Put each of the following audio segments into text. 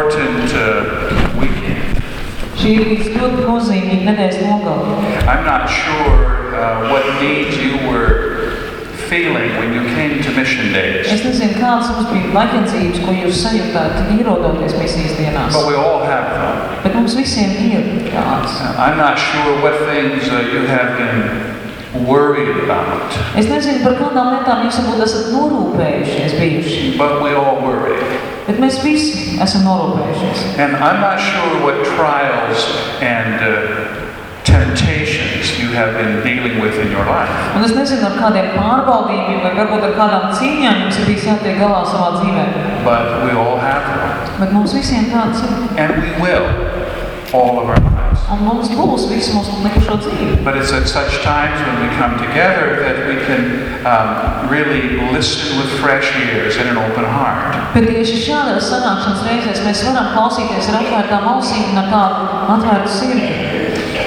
important uh, weekend. Šī ir ļoti nozīmīga nedēļas nogala. I'm not sure uh, what needs you were feeling when you came to mission days, Es nezinu, kādas jums bija vajadzības, ko jūs sajūtāt, ierodoties misijas dienās. but we all have them. Bet mums visiem ir kāds. I'm not sure what things uh, you have been worried about, Es nezinu, par kādām lietām jūs varbūt esat norūpējušies bijuši. but we all worry. Bet mēs visi esam norūpējušies. And I'm not sure what trials and uh, temptations you have been dealing with in your life. Un es nezinu, ar kādiem pārbaudījumiem vai varbūt ar kādām cīņām jums ir bijis jātiek galā savā dzīvē. But we all have them. Bet mums visiem tāds ir. And we will, all of our lives. Un mums būs visu mūsu likušo dzīvi. But it's at such times when we come together that we can um, really listen with fresh ears and an open heart. Bet tieši šādās sanākšanas reizēs mēs varam klausīties ar atvērtām ausīm un ar tādu atvērtu sirdi.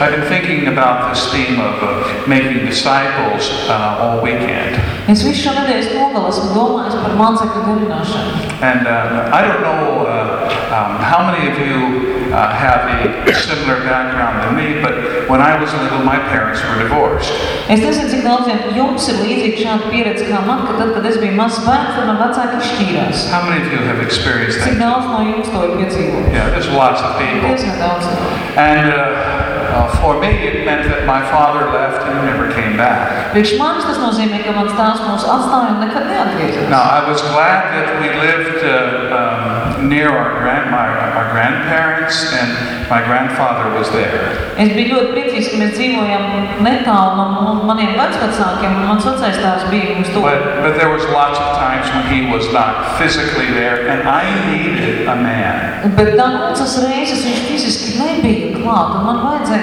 I've been thinking about this theme of uh, making disciples uh, all weekend. Es visu šo nedēļas nogalu esmu domājis par mācekļu darināšanu. And uh, I don't know uh, um, how many of you uh, have a similar background than me, but when I was little, my parents were divorced. Es nezinu, cik daudziem jums ir līdzīga šāda pieredze kā man, ka tad, kad es biju mazs bērns, tad man vecāki izšķīrās. How many of you have experienced Cik that? daudz no jums to ir piedzīvojuši? Yeah, there's lots of people. Diezgan daudz. And uh, uh, for me, it meant that my father left and never came back. Priekš manis tas nozīmē, ka mans tēvs mūs atstāja un nekad neatgriezās. Now, I was glad that we lived uh, um, near our, grand, my, our grandparents, and my grandfather was there. Es biju ļoti priecīgs, ka mēs dzīvojam netālu no mu- maniem vecvecākiem, un mans vecais tēvs bija mums tuvu. But, but there was lots of times when he was not physically there, and I needed a man. Bet daudzas reizes viņš fiziski nebija klāt, un man vajadzēja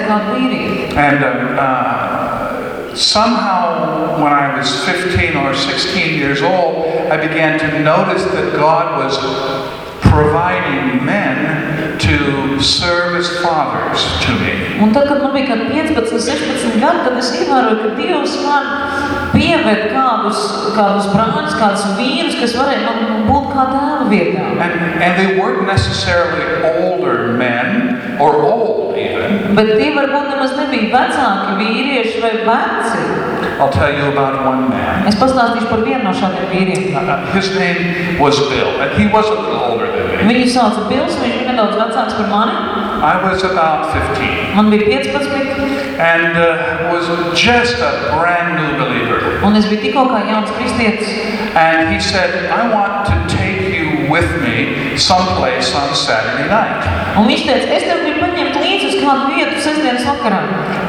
kādu vīrieti. And um, uh, somehow, when I was 15 or 16 years old, I began to notice that God was providing men to serve as fathers to me. Un tad, kad man bija kaut 15, 16 gadi, tad es ievēroju, ka Dievs man pieved kādus, kādus brāļus, kādus vīrus, kas varēja man būt kā tēva vietā. And, and they weren't necessarily older men or old even. Bet tie varbūt nemaz nebija vecāki vīrieši vai veci. I'll tell you about one man. Es pastāstīšu par vienu no šādiem vīriem. Uh, his name was Bill, and he was a little older than me. Viņu sauca Bils, viņš bija nedaudz vecāks par mani. I was about 15 Man bija 15, and uh, was just a brand new believer. un es biju tikko kā jauns kristietis. And he said, I want to take you with me someplace on Saturday night. Un viņš teica, es tev kādu vietu sestdienas vakarā.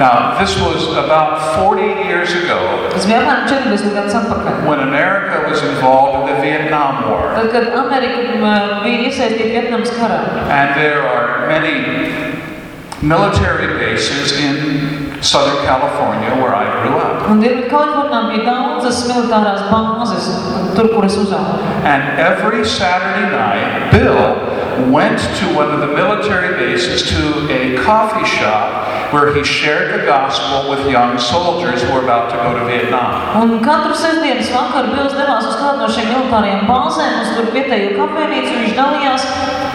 Now, this was about 40 years ago Tas bija apmēram 40 gadus atpakaļ. when America was involved in the Vietnam War. Tad, kad Amerika m, bija iesaistīta Vietnamas karā. And there are many military bases in Southern California where I grew up. Un Dienvidu Kalifornijā bija daudzas militārās bāzes, tur, kur es uzaugu. And every Saturday night, Bill went to one of the military bases to a coffee shop where he shared the gospel with young soldiers who were about to go to Vietnam. Un katru sestdienas vakaru Bils devās uz kādu no šiem militāriem bāzēm, uz tur vietējo kafejnīcu, un viņš dalījās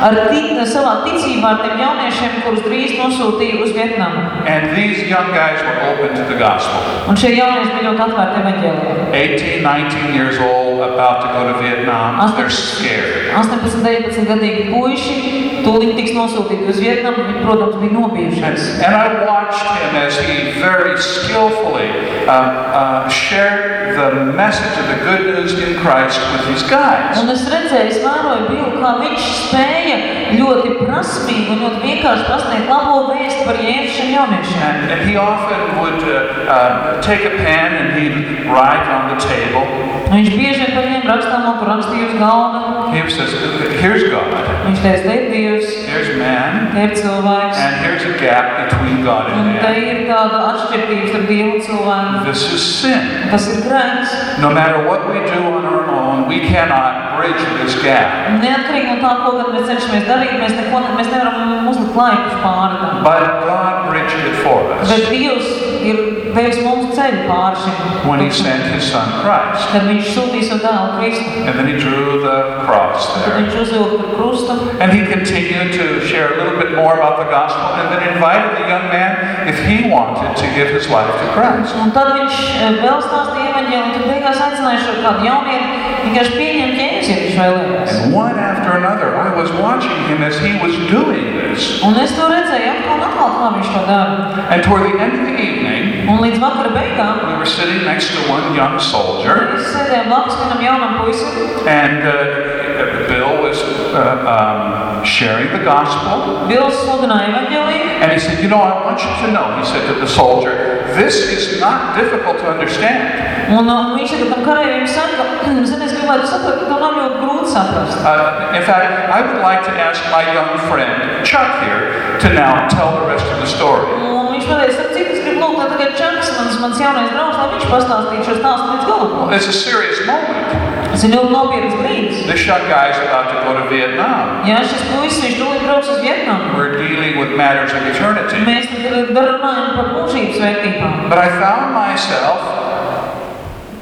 ar tic, savā ticībā ar tiem jauniešiem, kurus drīz nosūtīja uz Vietnamu. And these young guys were open to the gospel. Un šie jaunieši bija ļoti atvērti evaņģēlijam. 18, 19 years old, about to go to Vietnam. They're scared. 18, 19 gadīgi puiši tūlīt tiks nosūtīti uz Vietnamu, viņi, protams, bija And, nobijušies. and I watched him as he very skillfully uh, uh, shared the message of the good news in Christ with these guys. Un es redzēju, es vēroju Bilu, kā viņš spēja ļoti prasmīgi un ļoti vienkārši pasniegt labo vēstu par Jēzu šiem jauniešiem. And, and he often would uh, uh, take a pen and he'd write on the table. Un Viņš bieži vien paņēma rakstāmo, kur rakstīja uz galda. He says, here's God, Viņš teica, te ir Dievs, here's man, te ir cilvēks. and here's a gap between God Un and te man. ir tāda atšķirība starp Dievu un cilvēku. This is sin. Tas ir grēks. No matter what we do on our own, we cannot this gap. Neatkarīgi no tā, ko mēs cenšamies darīt, mēs, neko, mēs nevaram uzlikt laikus pāri tam. But God bridged it for us. Bet Dievs ir devis mums ceļu pāri šim. when he sent his son Christ. Kad viņš sūtīja savu dēlu Kristu, And then he drew the cross tad there. viņš uzvilka par krustu. And he continued to share a little bit more about the gospel and then invited the young man if he wanted to give his life to Christ. Un tad viņš eh, vēl stāstīja evaņģēlu, un tad beigās aicināja šo kādu jaunieti vienkārši pieņemt Jēzus, ja viņš vēlējās. And one after another, I was watching him as he was doing this. Un es to redzēju atkal un atkal, kā viņš to dara. And toward the end of the evening, Un līdz vakara beigām we were sitting next to one young soldier, mēs sēdējām blakus vienam jaunam puisim. and uh, Bill was uh, um, sharing the gospel. Bils sludināja evaņģēliju. And he said, You know, I want you to know, he said to the soldier, this is not difficult to understand. Un, un viņš saka, tam karavīram saka, zini, gribētu saprast, ka tev nav ļoti grūti saprast. Uh, in fact, I would like to ask my young friend, Chuck, here, to now tell the rest of the story. Un viņš pateica, ap cik es gribu lūgt, lai tagad Čaks, mans, mans jaunais draugs, lai viņš pastāstītu šo stāstu līdz galam. Well, it's a serious moment. Tas ir ļoti nopietns brīdis. This young guy is about to go to Vietnam. Jā, šis puisis, viņš tūlīt brauks uz Vietnamu. We're dealing with matters of eternity. Mēs runājam par mūžības vērtībām. But I found myself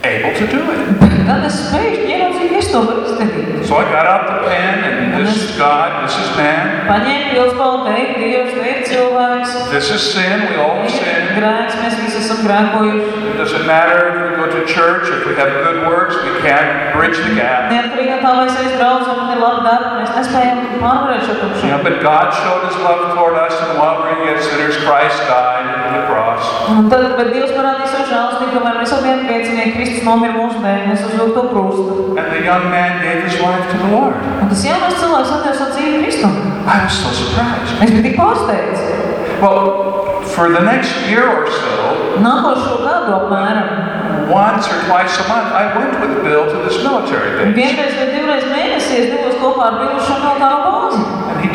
able to do it. Tad es spēju ieraudzīt, ka es to varu izdarīt. So I got out the pen, and this is God, this is man, Paņēmu pildspalvu, teikt, Dievs, te ir cilvēks. this is sin, we all sin. grēks, mēs visi esam grēkojuši. It doesn't matter if we go to church, if we have good works, we can't bridge the gap. Neatkarīgi no tā, vai es aizbraucu, man ir labi darbi, mēs nespējam pārvarēt šo You know, tukšumu. but God showed his love toward us, and while we were yet sinners, Christ died on the cross. Un tad, bet Dievs parādīja savu žēlastību, kamēr mēs abi piecinieki Kristus nomira mūsu dēļ, mēs uzvilku to krustu. And the young man gave his life to the Lord. Un tas jaunais cilvēks atdeva savu dzīvi Kristum. I was so surprised. Es biju tik pārsteigts. Well, for the next year or so, Nākošo gadu apmēram. once or twice a month, I went with Bill to this military base. Vienreiz vai divreiz mēnesī es devos kopā ar Bilu šo militāro bāzi.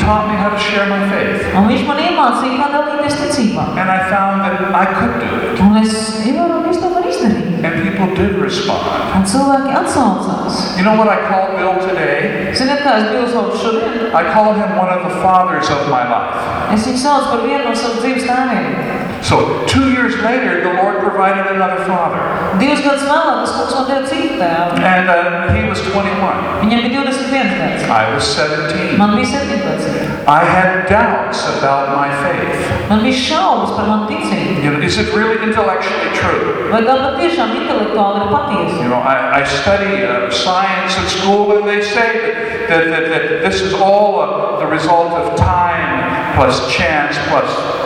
And he taught me how to share my faith. Un viņš man iemācīja, kā dalīties ticībā. And I found that I could do it. Un es ievēroju, ka es to varu izdarīt. And people did respond. Un cilvēki atsaucās. You know what I call Bill today? Ziniet, kā es Bilu saucu šodien? I call him one of the fathers of my life. Es viņu saucu par vienu no savas dzīves tēviem. So two years later, the Lord provided another father. Divus gadus vēlāk tas kungs man deva citu tēvu. And uh, he was 21. Viņam bija 21 gads. I was 17. Man bija 17. I had doubts about my faith. Man bija šaubas par manu ticību. You know, is it really intellectually true? Vai tā patiešām intelektuāli ir patiesa? You know, I, I study uh, science at school, and they say that, that, that, that this is all uh, the result of time plus chance plus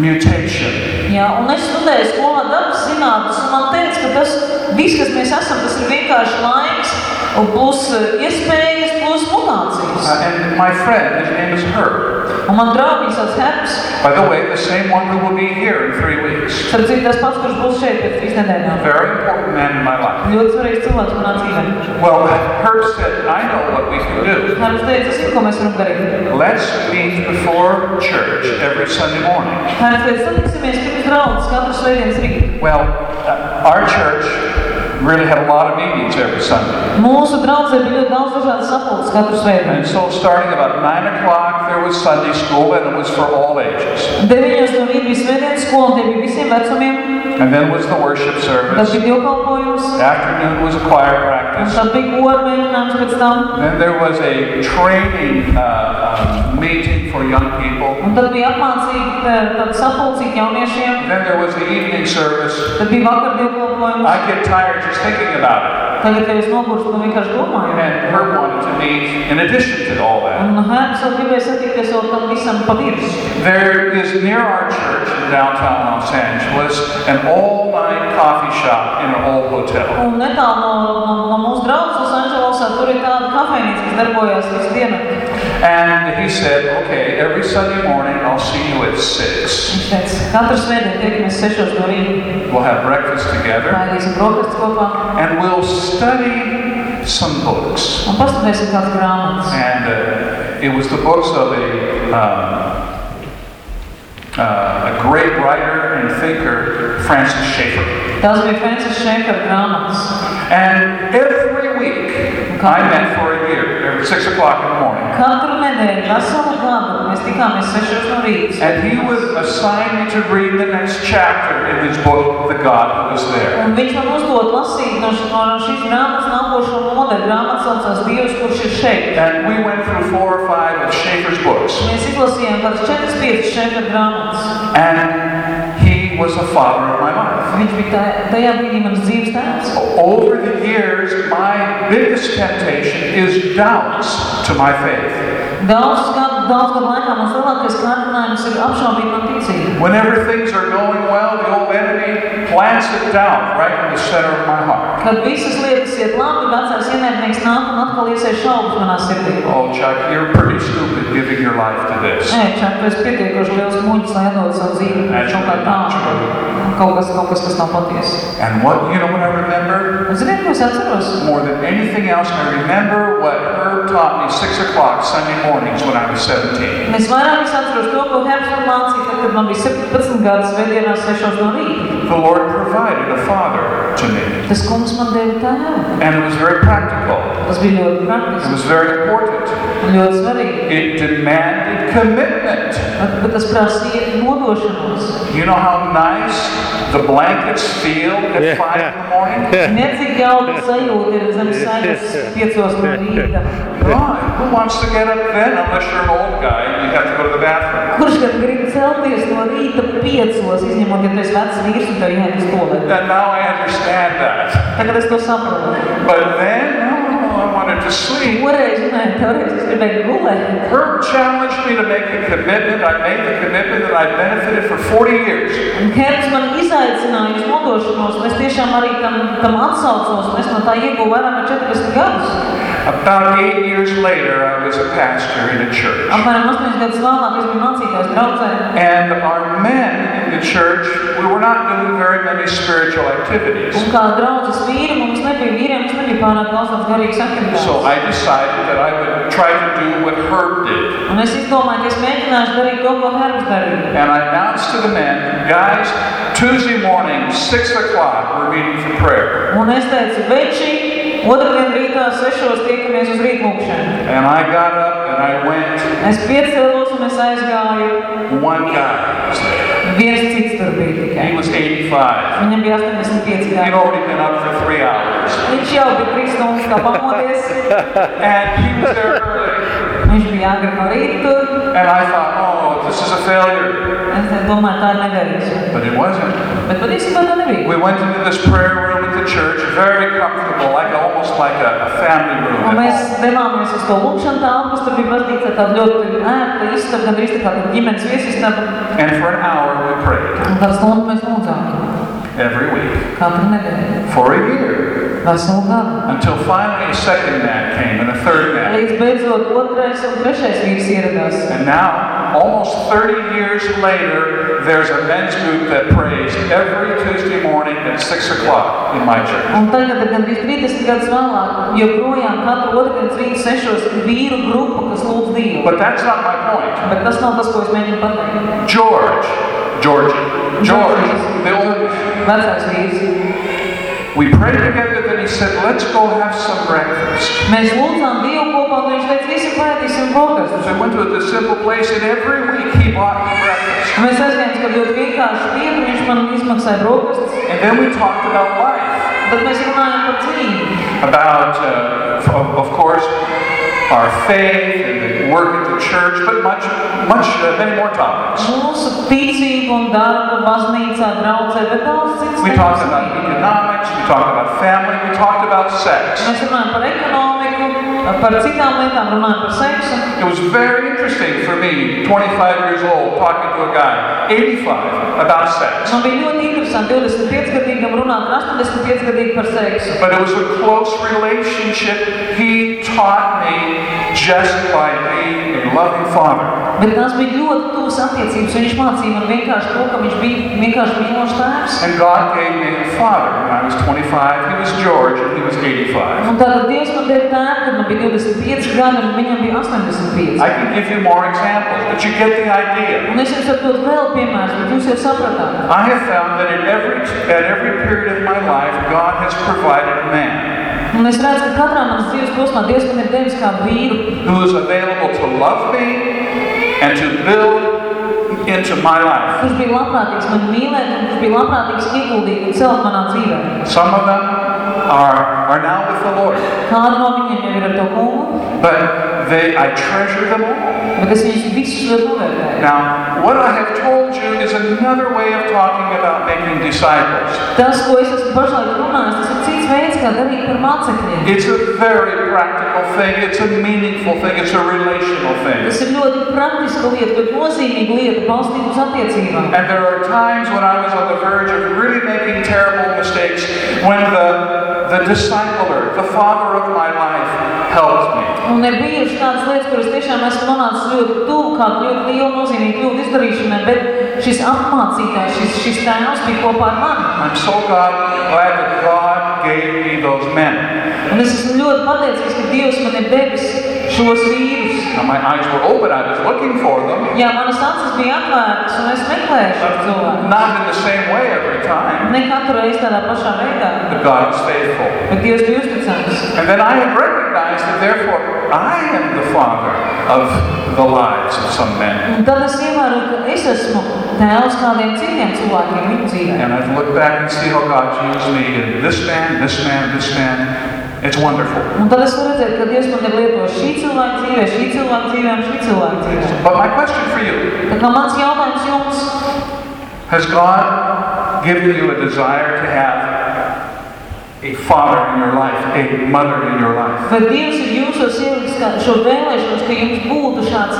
mutation. Jā, un es studēju skolā dabas zinātnes, un man teica, ka tas viss, kas mēs esam, tas ir vienkārši laiks, un plus eh, iespējas, plus mutācijas. Uh, and my friend, his name is Herb. Un man draugs sauc Herbs, By the way, the same one who will be here in three weeks. starp citu tas pats, kurš būs šeit pēc trīs nedēļām. Very important man in my life. Ļoti svarīgs cilvēks manā dzīvē. Well, Herb said, I know what we can do. Herbs teica, es zinu, ko mēs varam darīt. Let's meet before church every Sunday morning. Herbs teica, satiksimies pirms draudzes katru svētdienas rītu. Well, uh, our church really had a lot of meetings every Sunday. Mūsu draudzē bija ļoti daudz dažādas sapulces katru svētdienu. And so starting about 9 o'clock, there was Sunday school, and it was for all ages. Deviņos no rīta bija svētdienas skola, un tie bija visiem vecumiem. And then was the worship Tad service. bija dievkalpojums, Afternoon was a choir un practice. tad bija kora mēģinājums pēc tam. Then there was a training uh, um, meeting for young people. Un tad bija apmācība, tad sapulcīt jauniešiem. Then there was the evening service. Tad bija vakar dievkalpojums. I get tired just thinking about it. Tagad, kad es nogurstu, nu vienkārši domāju. And Herb wanted to meet in addition to all that. Un Hēns vēl gribēja satikties vēl tam visam pa virs. There is near our church in downtown Los Angeles an all-night coffee shop in an old hotel. Un netālu no, no, no mūsu draudzes Losandželosā tur ir tāda kafejnīca, kas darbojas visu dienu. And he said, okay, every Sunday morning I'll see you at 6. Viņš teica, katru svētdienu tiekamies sešos no rīta. We'll have breakfast together Laidīsim brokastis kopā and we'll study some books. un paskatīsim kādas grāmatas. And uh, it was the books of a, um, uh, a great writer and thinker, Francis Schaeffer. Tās bija Francis Šēkara grāmatas. And every week, I met for a year, every 6 o'clock in the morning. Katru nedēļu, veselu gadu, mēs tikāmies 6 no rīta. And he would assign me to read the next chapter in his book, The God Who Was There. Un viņš man uzdod lasīt no, š- no šīs grāmatas nākošo nodaļu. Grāmata saucās Dievs, kurš ir šeit. And we went through four or five of Schaefer's books. Mēs izlasījām kādas 4-5 šeit grāmatas. And he was the father of my life. Viņš bija tā, tajā brīdī mans dzīves tēvs. Over the years, my biggest temptation is doubts to my faith. Daudz gadu, daudz gadu laikā mans lielākais kārdinājums ir apšaubīt man ticību. Whenever things are going well, the old enemy plants a doubt right in the center of my heart. Kad visas lietas iet labi, vecais ienaidnieks nāk un atkal iesēž šaubas manā sirdī. Oh, Chuck, you're pretty stupid giving your life to this. Nē, čak, tu esi pietiekoši liels muļķis, lai atdod savu dzīvi That's kaut kā not tādu. true. Kaut kas, kaut kas, kas nav patiesa. And what, you know what I remember? Un ziniet, ko es atceros? More than anything else, I remember what Herb taught me 6 o'clock Sunday mornings when I was 17. Es vairāk es atceros to, ko Herbs man mācīja, tad, kad man bija 17 gadus vēdienās 6 no rīta. The Lord provided a father to me. Tas kungs man deva tēvu. And it was very practical. Tas bija ļoti It was very important. Un ļoti svarīgi. It demanded commitment. Bet, bet tas prasīja nodošanos. You know how nice the blankets feel at Yeah. 5 in the morning? Nezinu, cik jauka sajūta ir zem sajas 5 no rīta. God, who wants to get up then unless you're an old guy and you have to go to the bathroom? Kurš gan grib celties no rīta 5, izņemot, ja tu esi vecs vīrs un tev jāiet uz to And now I understand that. Tagad es to saprotu. But then, I wanted to sleep. Toreiz, nē, toreiz es gribēju gulēt. Herb challenged me to make a commitment. I made the commitment that I benefited for 40 years. Un Herbs man izaicināja uz nodošanos, un es tiešām arī tam, tam atsaucos, un es no tā ieguvu vairāk kā 40 gadus. About eight years later, I was a pastor in a church. Apmēram 8 gadus vēlāk es biju mācītājs draudzē. And our men in the church, we were not doing very many spiritual activities. Un kā draudzes vīri, mums nebija vīriem, mums nebija pārāk daudz tāds garīgs aktivitātes. So I decided that I would try to do what Herb did. Un es izdomāju, ka es mēģināšu darīt to, ko Herbs darīja. And I announced to the men, guys, Tuesday morning, 6 o'clock, we're meeting for prayer. Un es teicu, veči, otrdien rītā sešos tiekamies uz rītlūkšanu. And I got up and I went. Es piecēlos un es aizgāju. One guy was there. Viens cits tur bija tikai. He was 85. Viņam bija 85 He'd gadi. already been up for three hours. Viņš jau bija trīs stundas kā pamodies. And he was there early. Viņš bija agri no rīta tur. And I thought, oh, this is a failure. Es domāju, tā ir negarīga. But it wasn't. Bet patiesībā tā nebija. We went into this prayer room at the church, very comfortable, like almost like a, a family room. Un at mēs home. devāmies uz to lūkšanu telpu, kas tur bija baznīca, tāda ļoti ērta istaba, gandrīz tā kā tāda ģimenes viesistaba. And for an hour we prayed Un kādu stundu mēs lūdzām. every week Katru nedēļu. for a year. Veselu gadu. Until finally a second man came and a third man. Līdz beidzot otrais un trešais vīrs ieradās. And now, almost 30 years later, there's a men's group that prays every Tuesday morning at 6 o'clock in my church. Un tagad, kad gandrīz 30 gadus vēlāk, joprojām katru otrdienas rītu sešos ir vīru grupa, kas lūdz Dievu. But that's not my point. Bet tas nav tas, ko es mēģinu pateikt. George, Georgie, George, the old, Vecais vīrs. we prayed together, then he said, let's go have some breakfast. Mēs lūdzām Dievu kopā, un viņš teica, visi brokastus. So I went to this simple place, and every week he bought me breakfast. Un mēs aizgājām, kad ļoti vienkārši dienu viņš man izmaksāja brokastus. And then we talked about life, Tad mēs runājam par dzīvi. about, uh, of, course, our faith and the work at the church, but much, much, uh, many more topics. Mūsu ticību un darbu baznīcā, draudzē, bet daudz citas We talked about economics, we talked about family, we talked about sex. Mēs runājam par ekonomiku, par citām lietām, runājam par seksu. It was very interesting for me, 25 years old, talking to a guy, 85, about sex. Man bija ļoti interesanti 25 gadīgam runāt ar 85 gadīgu par seksu. But it was a close relationship. He taught me just by being a loving father. Bet tās bija ļoti tuvas attiecības. Viņš mācīja man vienkārši to, ka viņš bija vienkārši mīlošs tēvs. And God gave me a father when I was 25. He was George and he was 85. Un tātad Dievs man deva tēvu, kad man bija 25 gadi, un viņam bija 85. I can give you more examples, but you get the idea. Un es jums varu dot vēl piemērus, bet jūs jau sapratāt. I have found that in every, at every period of my life, God has provided a man. Un es redzu, ka katrā manas dzīves posmā Dievs man ir devis kā vīru, who is available to love me and to build into my life. kurš bija labprātīgs mani mīlēt, un kurš bija labprātīgs ieguldīt un celt manā dzīvē. Some of them are, are now with the Lord, Kāda no viņiem jau ir ar to kungu, but they, I treasure them all. bet es viņus visus ļoti novērtēju. Now, what I have told you is another way of talking about making disciples. Tas, ko es esmu pašlaik runājis, tas ir cits veids, kā darīt par mācekļiem. It's a very practical thing, it's a meaningful thing, it's a relational thing. Tas ir ļoti praktiska lieta, ļoti nozīmīga lieta, balstīt uz attiecībām. And there are times when I was on the verge of really making terrible mistakes when the, the discipler, the father of my life, helped me. Un ir bijušas tādas lietas, kuras tiešām esmu nonācis ļoti tuvu, kādu ļoti lielu nozīmīgu kļūdu izdarīšanai, bet šis apmācītājs, šis, šis tēvs bija kopā ar mani. I'm so God, glad that God gave me those men. Un es esmu ļoti pateicīgs, ka Dievs man ir devis šos vīrus. Now, my eyes were open, I was looking for them, Jā, manas acis bija atvērtas, un es meklēju šos cilvēkus. not in the same way every time, Ne katru reizi tādā pašā veidā, but God is faithful. bet Dievs bija uzticams. And then I have recognized that therefore I am the father of the lives of some men. Un tad es ievēroju, ka es esmu tēvs kādiem citiem cilvēkiem viņu dzīvē. And I've looked back and see how God's used me in this man, this man, this man. It's wonderful. Un tad es varu redzēt, ka Dievs man ir lietojis šī cilvēka dzīvē, šī cilvēka dzīvē un šī cilvēka dzīvē. But my question for you Tā kā mans jautājums jums, has God given you a desire to have a father in your life, a mother in your life? vai Dievs ir jūsos ieliks kā- šo vēlēšanos, ka jums būtu šāds,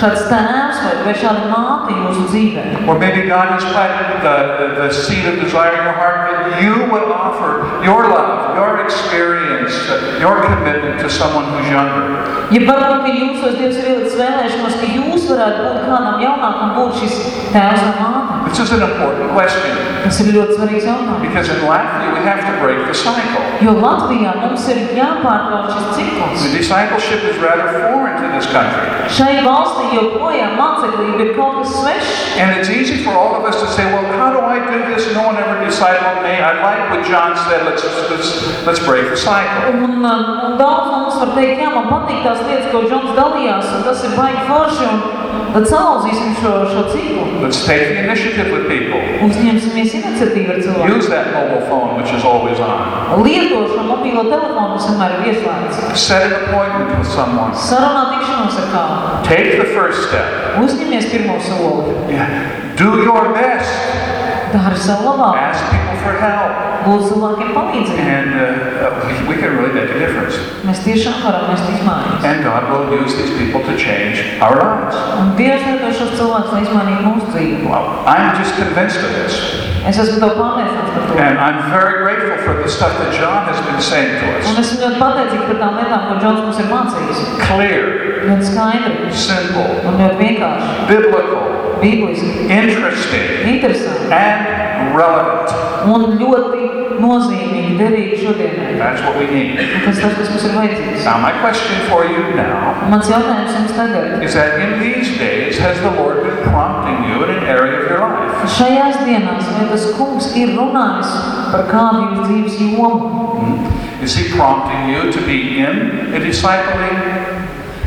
šāds tēvs vai, vai šāda māte jūsu dzīvē? Or maybe God has planted the, the, the seed of desire in your heart that you will offer your love, your experience, your commitment to someone who's younger. Ja varbūt, ka jūsos Dievs ir ieliks vēlēšanos, ka jūs varētu būt kādam jaunākam būt šis tēvs vai māte. This is an important question Tas ir ļoti svarīgs jautājums. because in Latvia we have to break the cycle. Jo Latvijā mums ir jāpārtrauc šis cikls. The discipleship is rather foreign to this country. Šai valstī joprojām māceklība ir kaut kas svešs. And it's easy for all of us to say, well, how I do this? No one ever discipled me. I like what John said. Let's, let's, let's break the cycle. Un, uh, un daudz no mums var teikt, jā, man patīk tās lietas, ko Džons dalījās, un tas ir baigi forši, un tad salauzīsim šo, šo ciklu. Let's take the initiative with people. Uzņemsimies iniciatīvu ar cilvēku. Use that mobile phone, which is always on. Lieto šo mobīlo telefonu, kas vienmēr ir ieslēgts. Set an appointment with someone. Sarunā tikšanos ar kādu. Take the first step. Uzņemies pirmo soli. Yeah. Do your best. Dari savu labāko. Ask people for help. Lūdzu cilvēkiem palīdzību. And uh, we, we can really make a difference. Mēs tiešām varam nest izmaiņas. And God will use these people to change our lives. Un Dievs lieto šos cilvēkus, lai izmainītu mūsu dzīvi. Well, I'm just convinced of this. Es esmu to pārliecināts par to. And I'm very grateful for the stuff that John has been saying to Un us. esmu ļoti pateicīgs par tām lietām, ko Džons mums ir mācījis. Clear, Ļoti skaidri simple, un ļoti vienkārši. biblical, Bībliski, interesting, interesanti and relevant. Un ļoti nozīmīgi, derīgi šodienai. That's what we need. Un tas tas, kas mums ir vajadzīgs. Now, my question for you now Mans jautājums jums tagad. is that in these days, has the Lord been prompting you in an area of your life? Šajās dienās, vai tas kungs ir runājis par kādu jūsu dzīves jomu? Is He prompting you to be in a discipling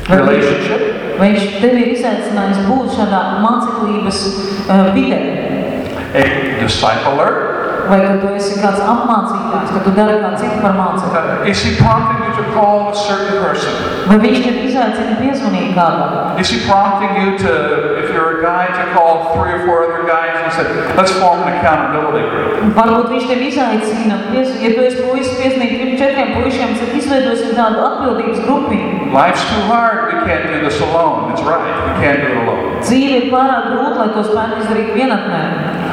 relationship? Vai viņš tevi ir izaicinājis būt šādā māceklības uh, vidē? A discipler? Vai ka tu esi kāds apmācītājs, ka tu dari kā citu par mācekli? Uh, is He prompting you to call a certain person? Vai viņš tevi izaicina piezvanīt kādam? Is he prompting you to, if you're a guy, to call three or four other guys and say, let's form an accountability group? Varbūt viņš tevi izaicina, ja tu esi puisis piesniegt trim, četriem puišiem, tad izveidosim tādu atbildības grupiņu. Life's too hard. We can't do this alone. It's right. We can't do it alone. Dzīve ir pārāk grūta, lai to spētu izdarīt vienatnē.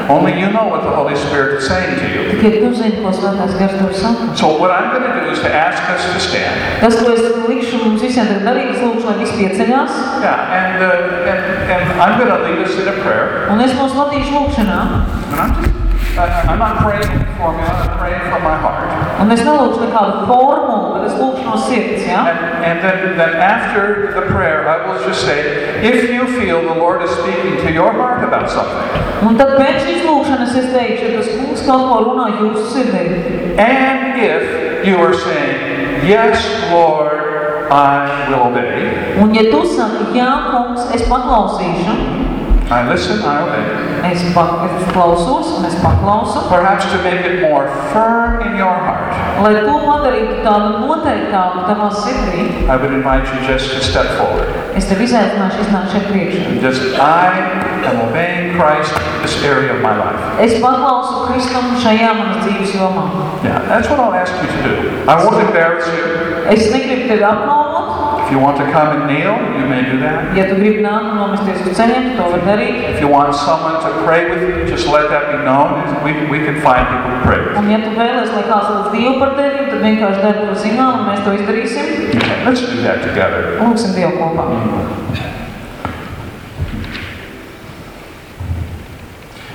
Only you know what the Holy Spirit is saying to you. Tikai tu zini, ko svētās gars tev saka. So what I'm going to do is to ask us to stand. Tas, ko es likšu mums visiem tagad darīt, es lūkšu, lai visi pieceļās, Yeah, and, uh, and, and I'm going to lead us in a prayer. un es mūs vadīšu lūkšanā. And I'm just I- I'm not praying for formula, I'm praying from my heart. Un es nelūkšu nekādu formulu, bet es lūkšu no sirds, ja? And, and then, then after the prayer, I will just say, if you feel the Lord is speaking to your heart about something, Un tad pēc šīs lūkšanas es teikšu, ja tas kungs kaut ko runā jūsu sirdī. and if you are saying, yes, Lord, I will obey, Un ja tu saki, jā, kungs, es paklausīšu, I listen, I obey. es, pa, es klausos un es paklausu, Perhaps to make it more firm in your heart, lai to padarītu tādu noteiktāku tavā sirdī, I would invite you just to step forward. es tev izaicināšu iznākt šeit priekšā. And just, I am obeying Christ in this area of my life. Es paklausu Kristum šajā manas dzīves jomā. Yeah, that's what I'll ask you to do. I won't embarrass you. Es negribu tevi apkalpot. If you want to come and kneel, you may do that. Ja tu gribi nākt un nomesties uz ceļiem, to var darīt. If you want someone to pray with you, just let that be known. We, we can find people to pray with. Un ja tu vēlies, lai kāds lūdz Dievu par tevi, tad vienkārši dari to zinām un mēs to izdarīsim. Okay, let's do that together. Lūksim Dievu kopā.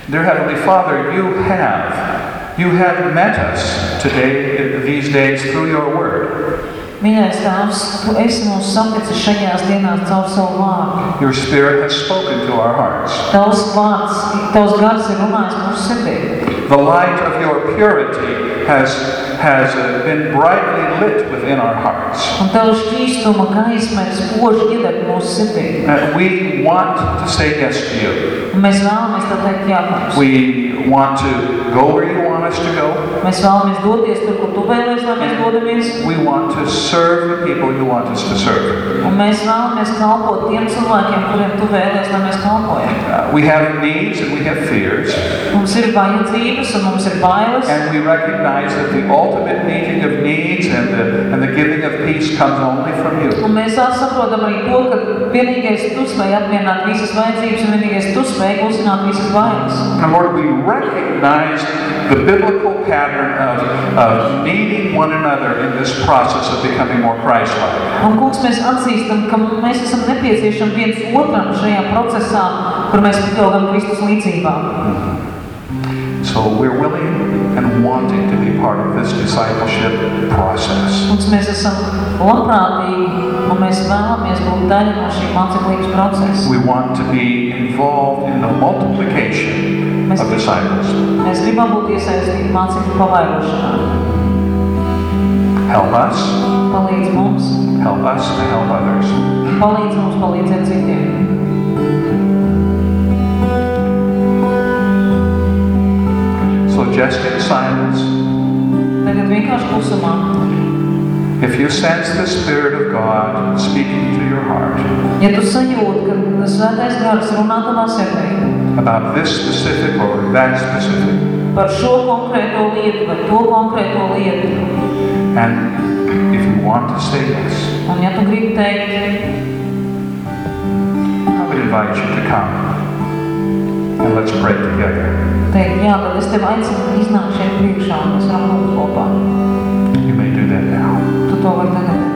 Dear Heavenly Father, you have, you have met us today, these days, through your word. Mīļais Tēvs, Tu esi mūs saticis šajās dienās caur savu vārdu. Your Spirit has spoken to our hearts. Tavs vārds, Tavs gars ir runājis mūsu sirdī. The light of your purity has, has uh, been brightly lit within our hearts. Un Tava šķīstuma gaisma ir spoži iedeg mūsu sirdī. And we want to say yes to you. Un mēs vēlamies Tev teikt jā, kungs. We want to go where you want us to go. Mēs vēlamies doties tur, kur Tu vēlies, lai mēs dodamies. We want to serve the people you want us to serve. Un mēs vēlamies kalpot tiem cilvēkiem, kuriem Tu vēlies, lai mēs kalpojam. Uh, we have needs and we have fears. Mums ir vajadzības un mums ir bailes. And we recognize that the ultimate meeting of needs and the, and the giving of peace comes only from you. Un mēs saprotam arī to, ka vienīgais tu spēj apmierināt visas vajadzības un vienīgais tu spēj visas. And Lord, we recognize the biblical pattern of, of needing one another in this process of becoming more Christ-like. Un, kungs, mēs atzīstam, ka mēs esam nepieciešami viens otram šajā procesā, kur mēs pieaugam Kristus līdzībā. So we're willing and wanting to be part of this discipleship process. Un mēs esam labprātīgi un mēs vēlamies būt daļa no šī māceklības procesa. We want to be involved in the multiplication of disciples. Mēs gribam būt iesaistīti mācekļu pavairošanā. Help us, Palīdz mums, help us to help others. palīdz mums palīdzēt citiem. So just in silence, Tagad vienkārši klusumā. if you sense the Spirit of God speaking to your heart Ja tu sajūti, ka svētais gars runā tavā sirdī about this specific or that specific, par šo konkrēto lietu vai to konkrēto lietu, and if you want to say yes, un ja tu gribi teikt, I would invite you to come and let's pray together. teikt, jā, tad es tevi aicinu iznākt šeit priekšā un mēs varam lūgt kopā. You may do that now. Tu to vari tagad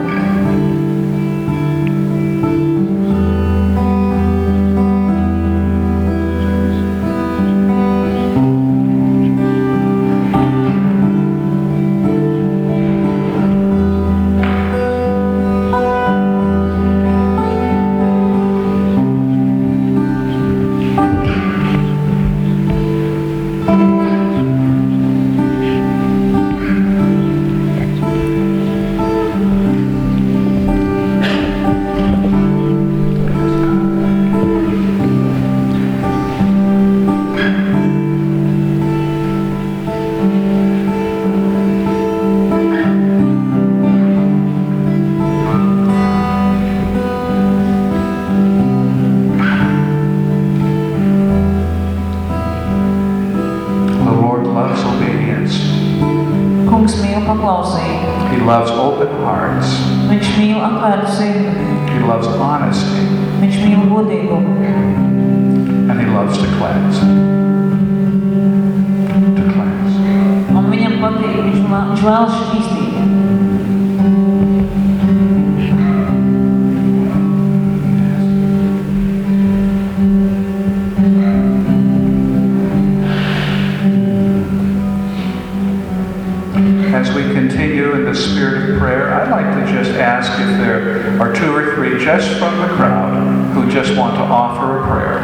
spirit of prayer, I'd like to just ask if there are two or three just from the crowd who just want to offer a prayer.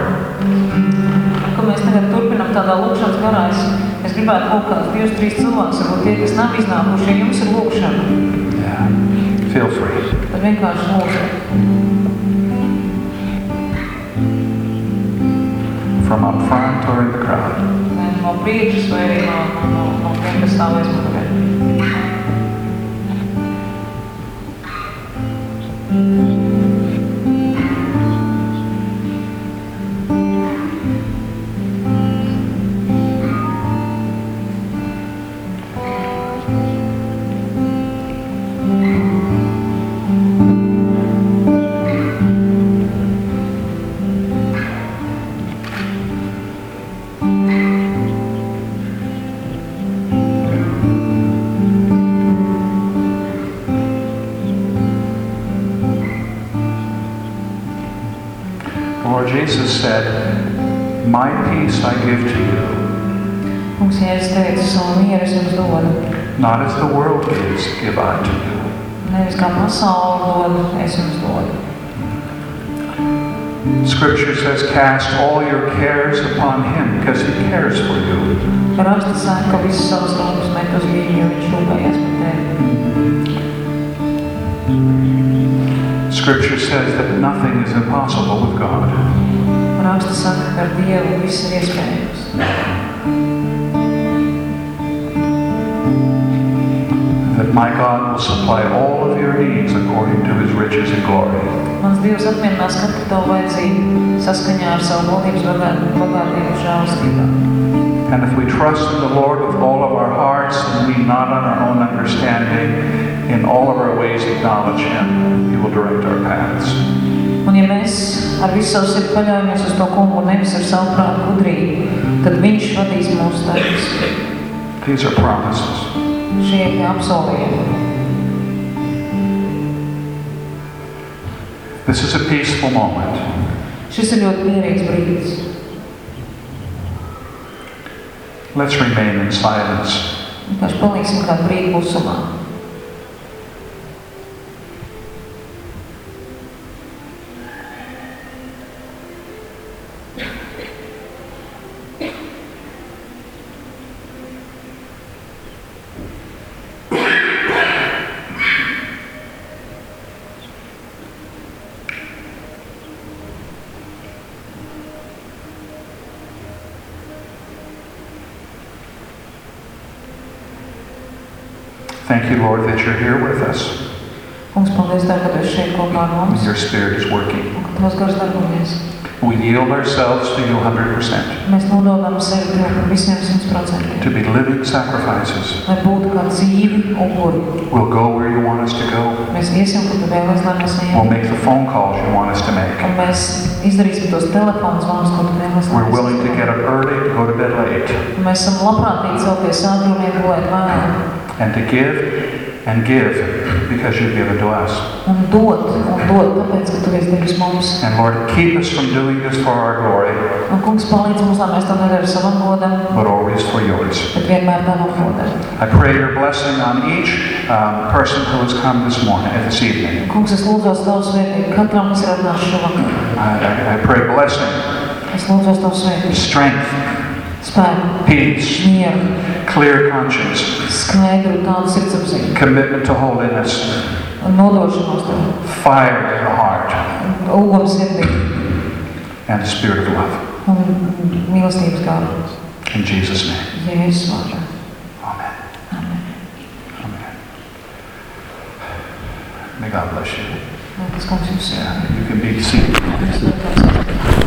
Ko mēs tagad turpinām tādā lūkšanas garā, es, es gribētu lūgt kādus divus, trīs cilvēkus, varbūt tie, kas nav iznākuši, jums ir lūkšana, Yeah. Feel free. tad vienkārši lūgt. From up front or in the crowd. Said, My peace I give to you, Kungs, Jēzus teica, savu mieru es jums dodu. not as the world gives, give I to you. Nevis kā pasauli dod, es jums dodu. Scripture says, Cast all your cares upon him because he cares for you. Raksta saka, ka visus savus rūpes met uz viņu, jo viņš rūpējas par tevi. Scripture says that nothing is impossible with God. Raksta saka, ka ar Dievu viss ir iespējams. That my God will supply all of your needs according to his riches and glory. Mans Dievs apmierinās katru tavu vajadzību saskaņā ar savu valdības bagātību, bagātību žēlstībā. And if we trust in the Lord with all of our hearts and lean not on our own understanding, in all of our ways acknowledge him, he will direct our paths. Un ja mēs ar visu savu sirdi paļaujamies uz to kungu un nevis ar savu prātu gudrību, tad viņš vadīs mūsu darbus. These are promises. Šie ir apsolījumi. This is a peaceful moment. Šis ir ļoti mierīgs brīdis. Let's remain in silence. Vienkārši paliksim kādu brīdi klusumā. Thank you, Lord, that you're here with us. Kungs, paldies Tev, ka Tu esi šeit kopā ar mums Your Spirit is working. un ka Tavs gars darbojas. We yield ourselves to you 100% Mēs nododam sevi Tev par visiem 100%. to be living sacrifices. Lai būtu kā dzīvi upuri. We'll go where you want us to go. Mēs iesim, kur Tu vēlies, lai mēs We'll ejam. make the phone calls you want us to make. Un mēs izdarīsim tos telefonus zvanus, ko Tu vēlies, lai We're mēs willing to get up early to go to bed late Un Mēs esam labprātīgi celties ātri un iet gulēt vēlu. And to give and give because you've given to us. Un dot, un dot, tāpēc, ka Tu esi devis mums. And Lord, keep us from doing this for our glory, Un kungs palīdz mums, lai mēs to nedaram savam godam, but always for yours. bet vienmēr tavam godam. I pray your blessing on each um, person who has come this morning, this evening. Kungs, es lūdzos Tavu svētību katram, kas ir atnācis šovakar. I, I, I pray blessing, Es lūdzos Tavu svētību, strength, spēku, peace, mieru, clear conscience, skaidru, tādu sirdsapziņu commitment to holiness, un nodošanos Tev, fire in the heart, uguni sirdī and the spirit of love. un mīlestības garu. In Jesus' name. Jēzus vārdā. Amen. Amen. Amen. May God bless you. Lai tas kungs jums Yeah, you can be seated.